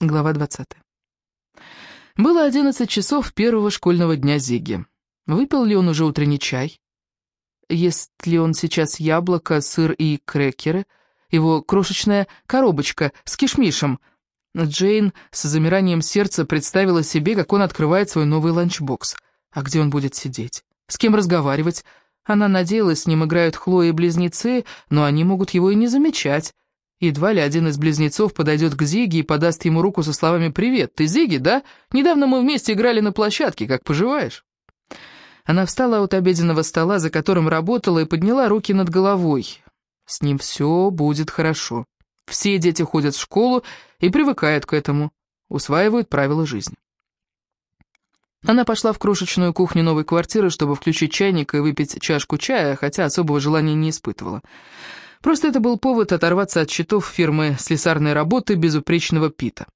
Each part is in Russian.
Глава 20. Было 11 часов первого школьного дня Зиги. Выпил ли он уже утренний чай? Ест ли он сейчас яблоко, сыр и крекеры? Его крошечная коробочка с кишмишем. Джейн с замиранием сердца представила себе, как он открывает свой новый ланчбокс. А где он будет сидеть? С кем разговаривать? Она надеялась, с ним играют Хлоя и близнецы, но они могут его и не замечать. Едва ли один из близнецов подойдет к Зиге и подаст ему руку со словами «Привет, ты Зиги, да? Недавно мы вместе играли на площадке, как поживаешь?» Она встала от обеденного стола, за которым работала, и подняла руки над головой. С ним все будет хорошо. Все дети ходят в школу и привыкают к этому, усваивают правила жизни. Она пошла в крошечную кухню новой квартиры, чтобы включить чайник и выпить чашку чая, хотя особого желания не испытывала. Просто это был повод оторваться от счетов фирмы слесарной работы безупречного Пита.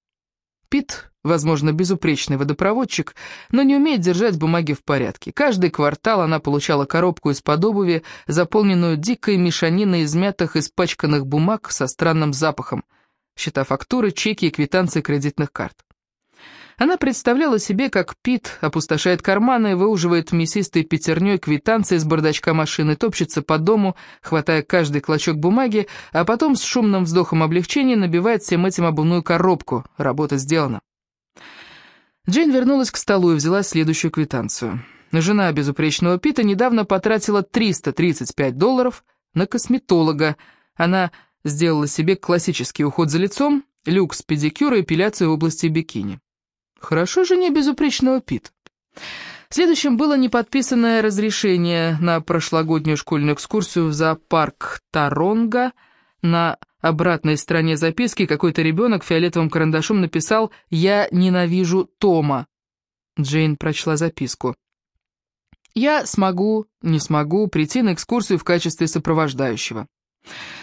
Пит, возможно, безупречный водопроводчик, но не умеет держать бумаги в порядке. Каждый квартал она получала коробку из-под обуви, заполненную дикой мешаниной измятых, испачканных бумаг со странным запахом. Счета фактуры, чеки и квитанции кредитных карт. Она представляла себе, как Пит опустошает карманы, выуживает мясистой пятерней квитанции из бардачка машины, топчется по дому, хватая каждый клочок бумаги, а потом с шумным вздохом облегчения набивает всем этим обувную коробку. Работа сделана. Джейн вернулась к столу и взяла следующую квитанцию. Жена безупречного Пита недавно потратила 335 долларов на косметолога. Она сделала себе классический уход за лицом, люкс педикюра и эпиляцию в области бикини. Хорошо же не безупречного Пит. Следующим было неподписанное разрешение на прошлогоднюю школьную экскурсию в зоопарк Таронга. На обратной стороне записки какой-то ребенок фиолетовым карандашом написал «Я ненавижу Тома». Джейн прочла записку. «Я смогу, не смогу прийти на экскурсию в качестве сопровождающего».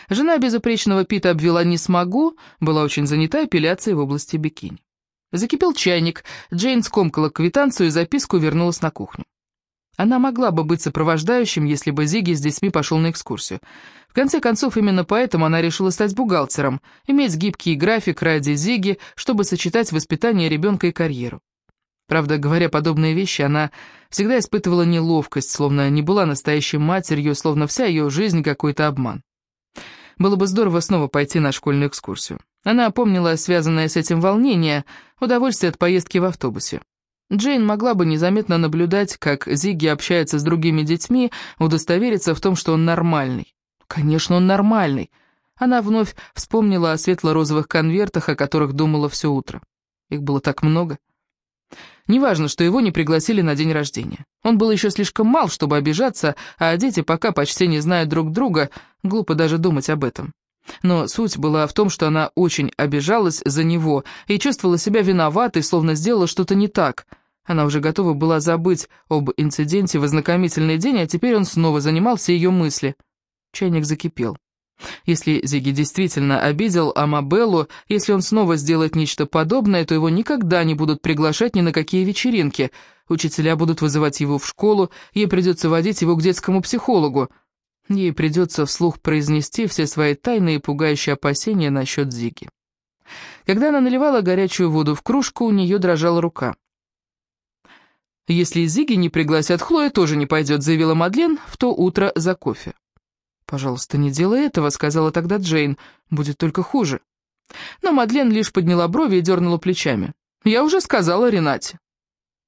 Жена безупречного Пита обвела «не смогу», была очень занята эпиляцией в области бикини. Закипел чайник, Джейн скомкала квитанцию и записку вернулась на кухню. Она могла бы быть сопровождающим, если бы Зиги с детьми пошел на экскурсию. В конце концов, именно поэтому она решила стать бухгалтером, иметь гибкий график ради Зиги, чтобы сочетать воспитание ребенка и карьеру. Правда, говоря подобные вещи, она всегда испытывала неловкость, словно не была настоящей матерью, словно вся ее жизнь какой-то обман. Было бы здорово снова пойти на школьную экскурсию. Она помнила связанное с этим волнение, удовольствие от поездки в автобусе. Джейн могла бы незаметно наблюдать, как Зигги общается с другими детьми, удостовериться в том, что он нормальный. Конечно, он нормальный. Она вновь вспомнила о светло-розовых конвертах, о которых думала все утро. Их было так много. Неважно, что его не пригласили на день рождения. Он был еще слишком мал, чтобы обижаться, а дети пока почти не знают друг друга, глупо даже думать об этом. Но суть была в том, что она очень обижалась за него и чувствовала себя виноватой, словно сделала что-то не так. Она уже готова была забыть об инциденте в ознакомительный день, а теперь он снова занимал все ее мысли. Чайник закипел. Если Зиги действительно обидел Амабеллу, если он снова сделает нечто подобное, то его никогда не будут приглашать ни на какие вечеринки. Учителя будут вызывать его в школу, ей придется водить его к детскому психологу. Ей придется вслух произнести все свои тайные и пугающие опасения насчет Зиги. Когда она наливала горячую воду в кружку, у нее дрожала рука. «Если Зиги не пригласят, Хлоя тоже не пойдет», — заявила Мадлен в то утро за кофе. «Пожалуйста, не делай этого», — сказала тогда Джейн. «Будет только хуже». Но Мадлен лишь подняла брови и дернула плечами. «Я уже сказала Ренате».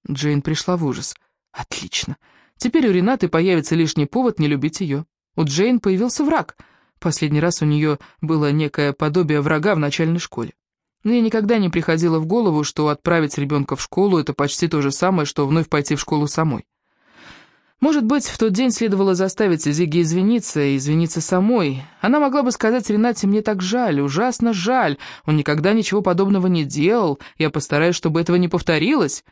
Джейн пришла в ужас. «Отлично. Теперь у Ренаты появится лишний повод не любить ее». У Джейн появился враг. Последний раз у нее было некое подобие врага в начальной школе. Но ей никогда не приходило в голову, что отправить ребенка в школу — это почти то же самое, что вновь пойти в школу самой. Может быть, в тот день следовало заставить Зиги извиниться и извиниться самой. Она могла бы сказать Ренате, мне так жаль, ужасно жаль, он никогда ничего подобного не делал, я постараюсь, чтобы этого не повторилось.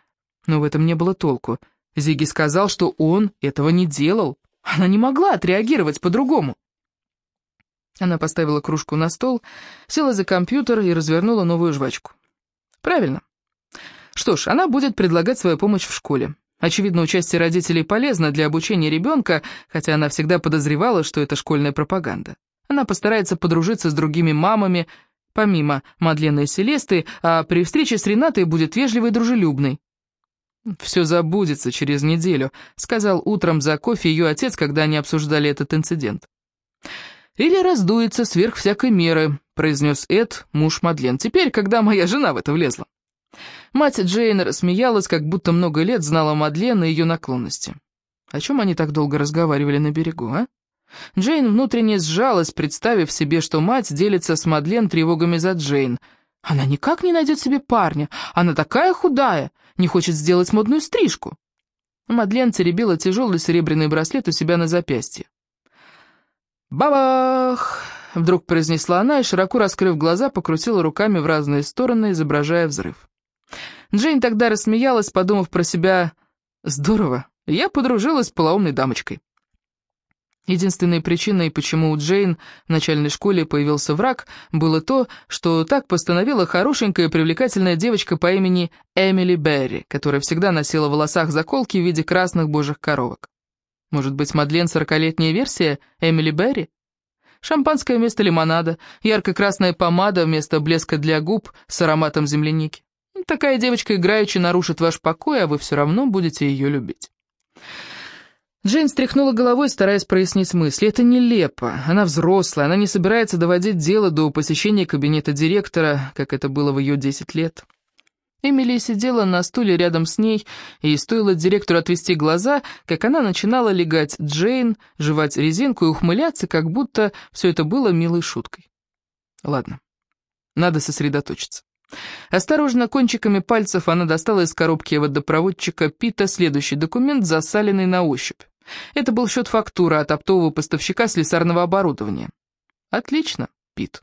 Но в этом не было толку. Зиги сказал, что он этого не делал. Она не могла отреагировать по-другому. Она поставила кружку на стол, села за компьютер и развернула новую жвачку. Правильно. Что ж, она будет предлагать свою помощь в школе. Очевидно, участие родителей полезно для обучения ребенка, хотя она всегда подозревала, что это школьная пропаганда. Она постарается подружиться с другими мамами, помимо Мадлены и Селесты, а при встрече с Ренатой будет вежливой и дружелюбной. «Все забудется через неделю», — сказал утром за кофе ее отец, когда они обсуждали этот инцидент. «Или раздуется сверх всякой меры», — произнес Эд, муж Мадлен. «Теперь, когда моя жена в это влезла». Мать Джейн рассмеялась, как будто много лет знала Мадлен и ее наклонности. О чем они так долго разговаривали на берегу, а? Джейн внутренне сжалась, представив себе, что мать делится с Мадлен тревогами за Джейн. Она никак не найдет себе парня, она такая худая, не хочет сделать модную стрижку. Мадлен теребила тяжелый серебряный браслет у себя на запястье. «Бабах!» — вдруг произнесла она и, широко раскрыв глаза, покрутила руками в разные стороны, изображая взрыв. Джейн тогда рассмеялась, подумав про себя «Здорово, я подружилась с полоумной дамочкой». Единственной причиной, почему у Джейн в начальной школе появился враг, было то, что так постановила хорошенькая и привлекательная девочка по имени Эмили Берри, которая всегда носила в волосах заколки в виде красных божьих коровок. Может быть, Мадлен сорокалетняя версия Эмили Берри? Шампанское вместо лимонада, ярко-красная помада вместо блеска для губ с ароматом земляники. Такая девочка играючи нарушит ваш покой, а вы все равно будете ее любить. Джейн стряхнула головой, стараясь прояснить мысли. Это нелепо. Она взрослая, она не собирается доводить дело до посещения кабинета директора, как это было в ее десять лет. Эмили сидела на стуле рядом с ней, и стоило директору отвести глаза, как она начинала легать Джейн, жевать резинку и ухмыляться, как будто все это было милой шуткой. Ладно, надо сосредоточиться. Осторожно, кончиками пальцев она достала из коробки водопроводчика Пита следующий документ, засаленный на ощупь. Это был счет-фактура от оптового поставщика слесарного оборудования. Отлично, Пит.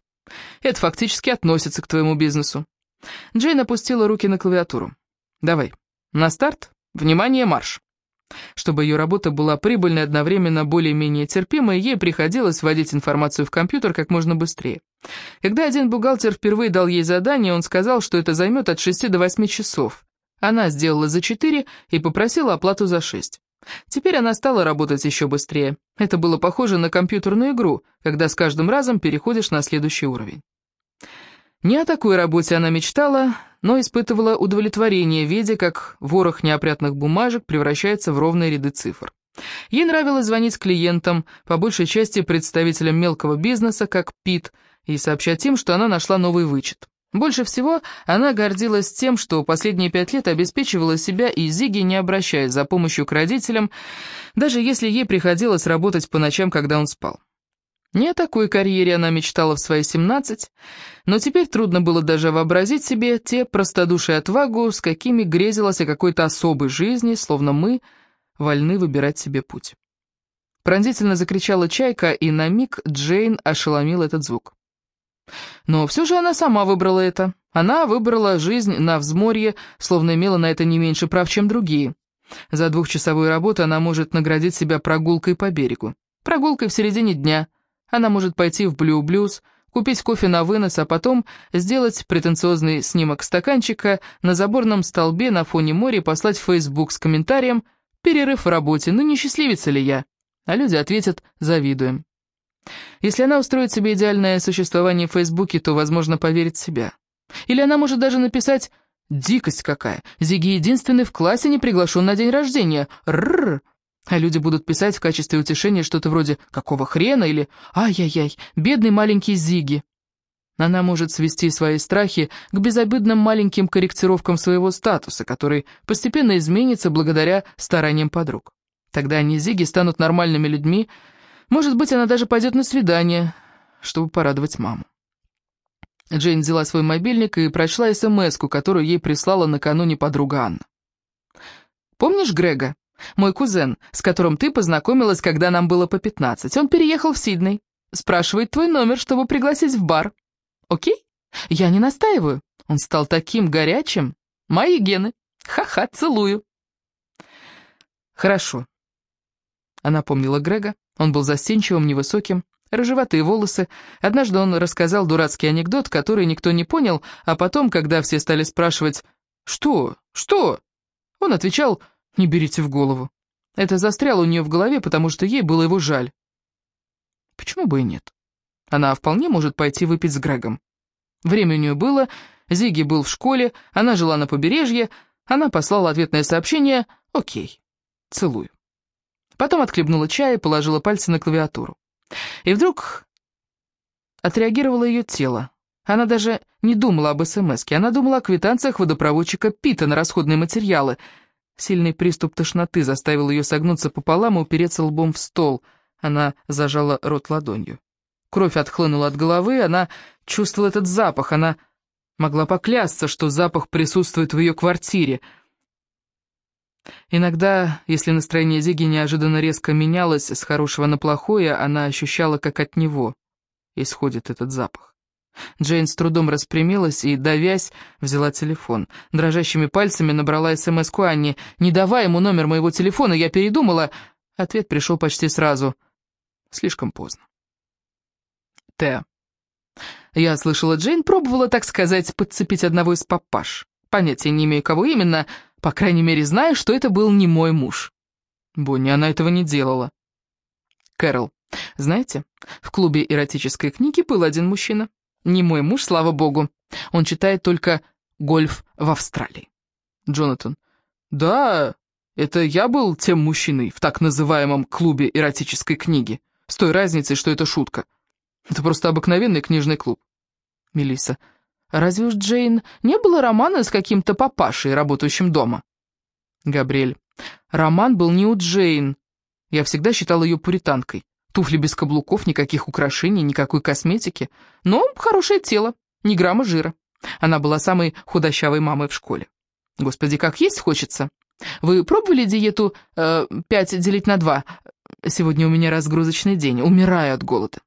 Это фактически относится к твоему бизнесу. Джейн опустила руки на клавиатуру. Давай, на старт, внимание, марш. Чтобы ее работа была прибыльной одновременно более-менее терпимой, ей приходилось вводить информацию в компьютер как можно быстрее. Когда один бухгалтер впервые дал ей задание, он сказал, что это займет от 6 до 8 часов. Она сделала за 4 и попросила оплату за 6. Теперь она стала работать еще быстрее. Это было похоже на компьютерную игру, когда с каждым разом переходишь на следующий уровень. Не о такой работе она мечтала, но испытывала удовлетворение, видя, как ворох неопрятных бумажек превращается в ровные ряды цифр. Ей нравилось звонить клиентам, по большей части представителям мелкого бизнеса, как Пит, и сообщать им, что она нашла новый вычет. Больше всего она гордилась тем, что последние пять лет обеспечивала себя и Зиги, не обращаясь за помощью к родителям, даже если ей приходилось работать по ночам, когда он спал. Не о такой карьере она мечтала в свои 17, но теперь трудно было даже вообразить себе те простодушие отвагу, с какими грезилась о какой-то особой жизни, словно мы вольны выбирать себе путь. Пронзительно закричала чайка, и на миг Джейн ошеломил этот звук. Но все же она сама выбрала это. Она выбрала жизнь на взморье, словно имела на это не меньше прав, чем другие. За двухчасовую работу она может наградить себя прогулкой по берегу. Прогулкой в середине дня. Она может пойти в Блю-Блюз, купить кофе на вынос, а потом сделать претенциозный снимок стаканчика на заборном столбе на фоне моря и послать в Facebook с комментарием «Перерыв в работе, ну не счастливица ли я?» А люди ответят «Завидуем». Если она устроит себе идеальное существование в Фейсбуке, то, возможно, поверит в себя. Или она может даже написать «Дикость какая! Зиги единственный в классе не приглашен на день рождения! Рррр!» А люди будут писать в качестве утешения что-то вроде «Какого хрена?» или «Ай-яй-яй, бедный маленький Зиги!» Она может свести свои страхи к безобидным маленьким корректировкам своего статуса, который постепенно изменится благодаря стараниям подруг. Тогда они, Зиги, станут нормальными людьми, может быть, она даже пойдет на свидание, чтобы порадовать маму. Джейн взяла свой мобильник и прочла смс которую ей прислала накануне подруга Анна. «Помнишь Грега? Мой кузен, с которым ты познакомилась, когда нам было по пятнадцать. Он переехал в Сидней. Спрашивает твой номер, чтобы пригласить в бар. Окей? Я не настаиваю. Он стал таким горячим. Мои гены. Ха-ха, целую». «Хорошо». Она помнила Грега, он был застенчивым, невысоким, рыжеватые волосы. Однажды он рассказал дурацкий анекдот, который никто не понял, а потом, когда все стали спрашивать «Что? Что?», он отвечал «Не берите в голову». Это застряло у нее в голове, потому что ей было его жаль. Почему бы и нет? Она вполне может пойти выпить с Грегом. Время у нее было, Зиги был в школе, она жила на побережье, она послала ответное сообщение «Окей, целую». Потом отхлебнула чай и положила пальцы на клавиатуру. И вдруг отреагировало ее тело. Она даже не думала об СМСке, она думала о квитанциях водопроводчика Пита на расходные материалы. Сильный приступ тошноты заставил ее согнуться пополам и упереться лбом в стол. Она зажала рот ладонью. Кровь отхлынула от головы, она чувствовала этот запах, она Могла поклясться, что запах присутствует в ее квартире. Иногда, если настроение Зиги неожиданно резко менялось с хорошего на плохое, она ощущала, как от него исходит этот запах. Джейн с трудом распрямилась и, давясь, взяла телефон. Дрожащими пальцами набрала СМС-ку Анне. «Не давай ему номер моего телефона, я передумала». Ответ пришел почти сразу. Слишком поздно. Т. Я слышала, Джейн пробовала, так сказать, подцепить одного из папаш. Понятия не имею, кого именно, по крайней мере, знаю, что это был не мой муж. Бонни, она этого не делала. Кэрол, знаете, в клубе эротической книги был один мужчина. Не мой муж, слава богу. Он читает только «Гольф в Австралии». Джонатан, да, это я был тем мужчиной в так называемом клубе эротической книги, с той разницей, что это шутка. Это просто обыкновенный книжный клуб. Мелисса. Разве уж Джейн не было романа с каким-то папашей, работающим дома? Габриэль. Роман был не у Джейн. Я всегда считал ее пуританкой. Туфли без каблуков, никаких украшений, никакой косметики. Но хорошее тело, ни грамма жира. Она была самой худощавой мамой в школе. Господи, как есть хочется. Вы пробовали диету э, 5 делить на 2? Сегодня у меня разгрузочный день, умираю от голода.